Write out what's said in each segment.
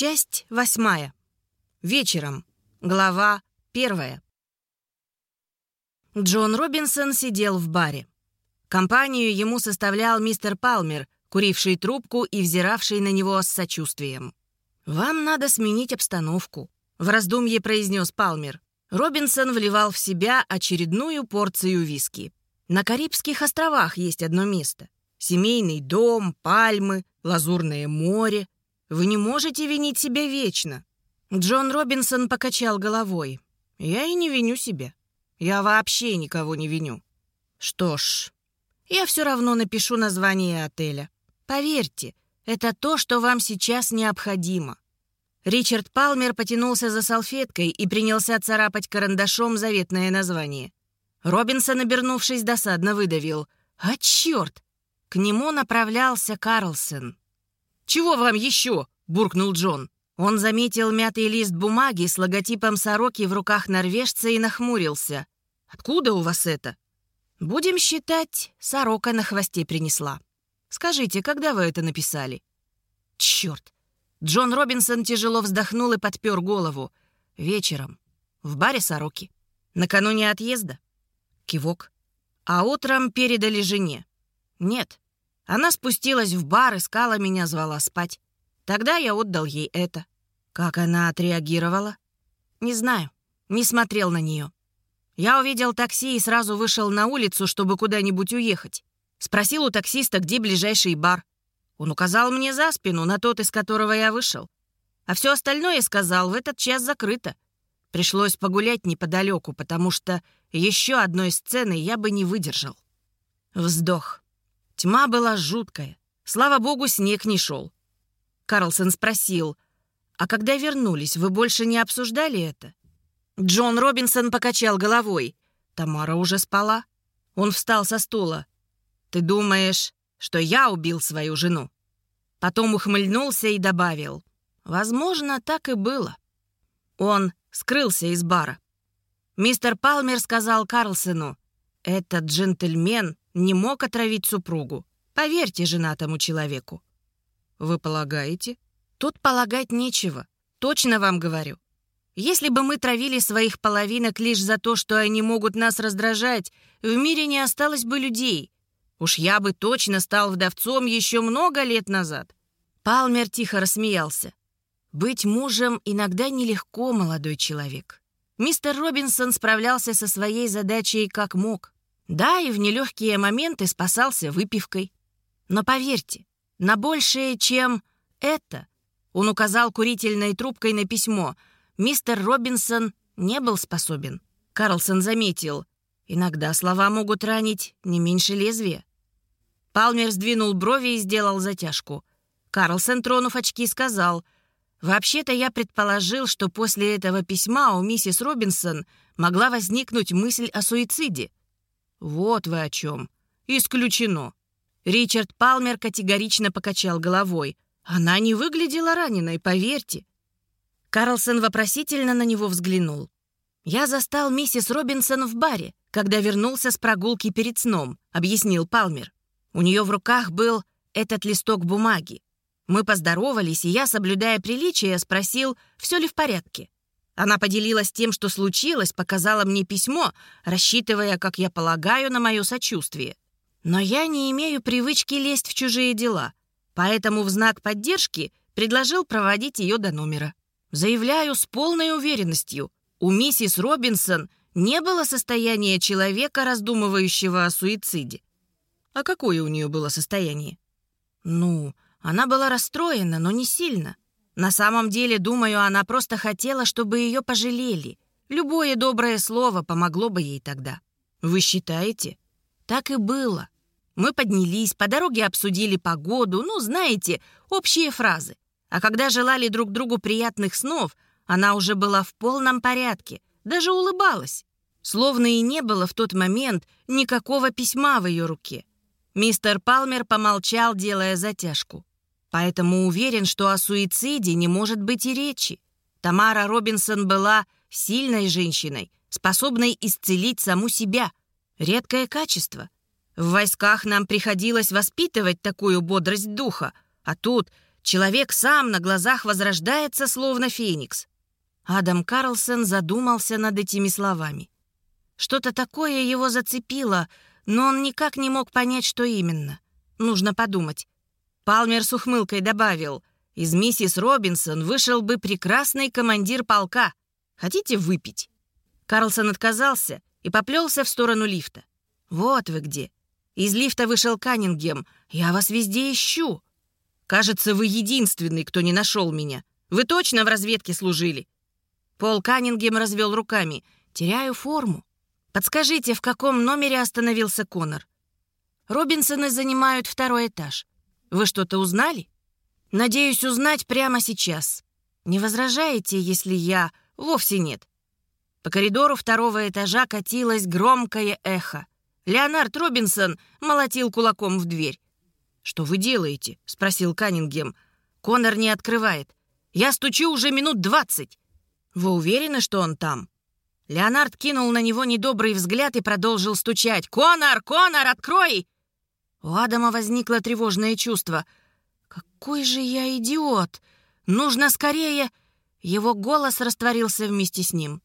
Часть восьмая. Вечером. Глава первая. Джон Робинсон сидел в баре. Компанию ему составлял мистер Палмер, куривший трубку и взиравший на него с сочувствием. «Вам надо сменить обстановку», — в раздумье произнес Палмер. Робинсон вливал в себя очередную порцию виски. «На Карибских островах есть одно место. Семейный дом, пальмы, лазурное море. Вы не можете винить себя вечно». Джон Робинсон покачал головой. «Я и не виню себя. Я вообще никого не виню». «Что ж, я все равно напишу название отеля. Поверьте, это то, что вам сейчас необходимо». Ричард Палмер потянулся за салфеткой и принялся царапать карандашом заветное название. Робинсон, обернувшись, досадно выдавил. «А черт!» К нему направлялся Карлсон. «Чего вам еще?» — буркнул Джон. Он заметил мятый лист бумаги с логотипом сороки в руках норвежца и нахмурился. «Откуда у вас это?» «Будем считать, сорока на хвосте принесла. Скажите, когда вы это написали?» «Черт!» Джон Робинсон тяжело вздохнул и подпер голову. «Вечером. В баре сороки. Накануне отъезда?» Кивок. «А утром передали жене?» «Нет. Она спустилась в бар, искала меня, звала спать. Тогда я отдал ей это. Как она отреагировала? Не знаю. Не смотрел на нее. Я увидел такси и сразу вышел на улицу, чтобы куда-нибудь уехать. Спросил у таксиста, где ближайший бар. Он указал мне за спину, на тот, из которого я вышел. А все остальное сказал, в этот час закрыто. Пришлось погулять неподалеку, потому что еще одной сцены я бы не выдержал. Вздох. Тьма была жуткая. Слава богу, снег не шел. Карлсон спросил, «А когда вернулись, вы больше не обсуждали это?» Джон Робинсон покачал головой. Тамара уже спала. Он встал со стула. «Ты думаешь, что я убил свою жену?» Потом ухмыльнулся и добавил. «Возможно, так и было». Он скрылся из бара. Мистер Палмер сказал Карлсону, «Этот джентльмен не мог отравить супругу. Поверьте женатому человеку. Вы полагаете? Тут полагать нечего. Точно вам говорю. Если бы мы травили своих половинок лишь за то, что они могут нас раздражать, в мире не осталось бы людей. Уж я бы точно стал вдовцом еще много лет назад. Палмер тихо рассмеялся. Быть мужем иногда нелегко, молодой человек. Мистер Робинсон справлялся со своей задачей как мог. Да, и в нелегкие моменты спасался выпивкой. Но поверьте, на большее, чем это, он указал курительной трубкой на письмо, мистер Робинсон не был способен. Карлсон заметил, иногда слова могут ранить не меньше лезвия. Палмер сдвинул брови и сделал затяжку. Карлсон, тронув очки, сказал, «Вообще-то я предположил, что после этого письма у миссис Робинсон могла возникнуть мысль о суициде». «Вот вы о чем. Исключено. Ричард Палмер категорично покачал головой. Она не выглядела раненой, поверьте. Карлсон вопросительно на него взглянул. «Я застал миссис Робинсон в баре, когда вернулся с прогулки перед сном», — объяснил Палмер. «У нее в руках был этот листок бумаги. Мы поздоровались, и я, соблюдая приличие, спросил, все ли в порядке. Она поделилась тем, что случилось, показала мне письмо, рассчитывая, как я полагаю, на мое сочувствие. Но я не имею привычки лезть в чужие дела, поэтому в знак поддержки предложил проводить ее до номера. Заявляю с полной уверенностью, у миссис Робинсон не было состояния человека, раздумывающего о суициде. А какое у нее было состояние? Ну, она была расстроена, но не сильно. На самом деле, думаю, она просто хотела, чтобы ее пожалели. Любое доброе слово помогло бы ей тогда. Вы считаете? Так и было. Мы поднялись, по дороге обсудили погоду, ну, знаете, общие фразы. А когда желали друг другу приятных снов, она уже была в полном порядке, даже улыбалась. Словно и не было в тот момент никакого письма в ее руке. Мистер Палмер помолчал, делая затяжку. Поэтому уверен, что о суициде не может быть и речи. Тамара Робинсон была сильной женщиной, способной исцелить саму себя. Редкое качество. В войсках нам приходилось воспитывать такую бодрость духа, а тут Человек сам на глазах возрождается, словно феникс. Адам Карлсон задумался над этими словами. Что-то такое его зацепило, но он никак не мог понять, что именно. Нужно подумать. Палмер с ухмылкой добавил, «Из миссис Робинсон вышел бы прекрасный командир полка. Хотите выпить?» Карлсон отказался и поплелся в сторону лифта. «Вот вы где!» Из лифта вышел Каннингем. «Я вас везде ищу!» «Кажется, вы единственный, кто не нашел меня. Вы точно в разведке служили?» Пол Каннингем развел руками. «Теряю форму. Подскажите, в каком номере остановился Конор?» «Робинсоны занимают второй этаж. Вы что-то узнали?» «Надеюсь узнать прямо сейчас. Не возражаете, если я...» «Вовсе нет. По коридору второго этажа катилось громкое эхо. Леонард Робинсон молотил кулаком в дверь. «Что вы делаете?» — спросил Каннингем. Конор не открывает. «Я стучу уже минут двадцать». «Вы уверены, что он там?» Леонард кинул на него недобрый взгляд и продолжил стучать. «Конор! Конор, открой!» У Адама возникло тревожное чувство. «Какой же я идиот! Нужно скорее...» Его голос растворился вместе с ним.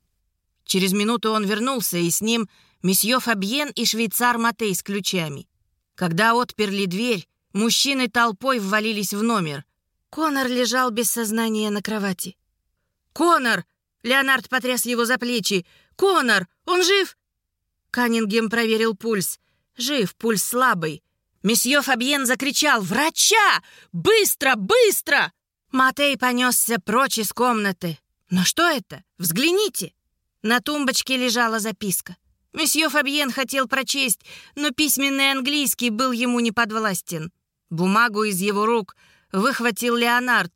Через минуту он вернулся, и с ним месье Фабьен и швейцар Матей с ключами. Когда отперли дверь, мужчины толпой ввалились в номер. Конор лежал без сознания на кровати. «Конор!» — Леонард потряс его за плечи. «Конор! Он жив?» Каннингем проверил пульс. «Жив, пульс слабый». Месье Фабьен закричал «Врача! Быстро, быстро!» Матей понесся прочь из комнаты. «Но что это? Взгляните!» На тумбочке лежала записка. Месье Фабьен хотел прочесть, но письменный английский был ему не подвластен. Бумагу из его рук выхватил Леонард.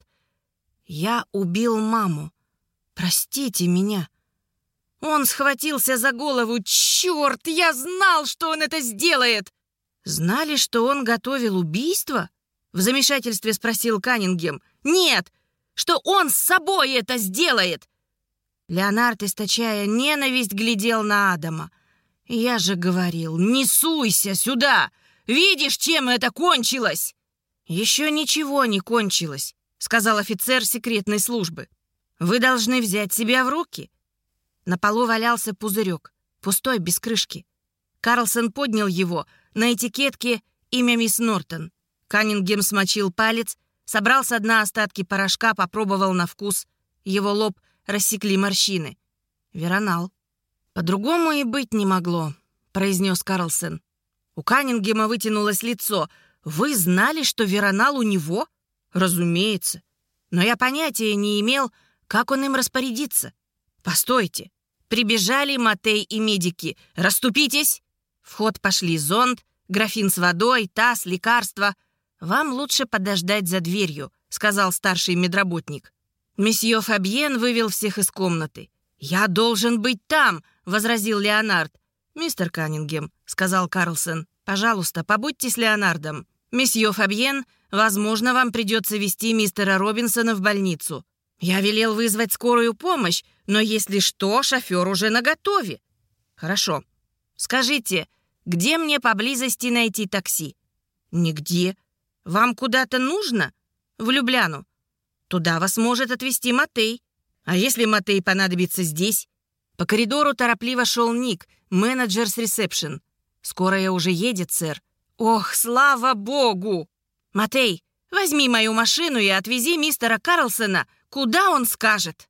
«Я убил маму. Простите меня». Он схватился за голову. «Черт, я знал, что он это сделает!» «Знали, что он готовил убийство?» В замешательстве спросил Каннингем. «Нет, что он с собой это сделает!» Леонард, источая ненависть, глядел на Адама. «Я же говорил, не суйся сюда! Видишь, чем это кончилось?» «Еще ничего не кончилось», — сказал офицер секретной службы. «Вы должны взять себя в руки». На полу валялся пузырек, пустой, без крышки. Карлсон поднял его, на этикетке имя мисс Нортон. Каннингем смочил палец, собрал с дна остатки порошка, попробовал на вкус. Его лоб рассекли морщины. Веронал. «По-другому и быть не могло», — произнес Карлсон. У Каннингема вытянулось лицо. «Вы знали, что Веронал у него?» «Разумеется. Но я понятия не имел, как он им распорядится. Постойте. Прибежали Матей и медики. Раступитесь!» В ход пошли зонт, графин с водой, таз, лекарства. «Вам лучше подождать за дверью», — сказал старший медработник. Месье Фабьен вывел всех из комнаты. «Я должен быть там!» — возразил Леонард. «Мистер Каннингем», — сказал Карлсон, — «пожалуйста, побудьте с Леонардом. Месье Фабьен, возможно, вам придется вести мистера Робинсона в больницу. Я велел вызвать скорую помощь, но если что, шофер уже наготове». «Хорошо. Скажите, где мне поблизости найти такси?» «Нигде. Вам куда-то нужно?» «В Любляну. Туда вас может отвезти Матей. А если Матей понадобится здесь? По коридору торопливо шел Ник, менеджер с ресепшн. «Скорая уже едет, сэр». «Ох, слава богу!» «Матей, возьми мою машину и отвези мистера Карлсона, куда он скажет».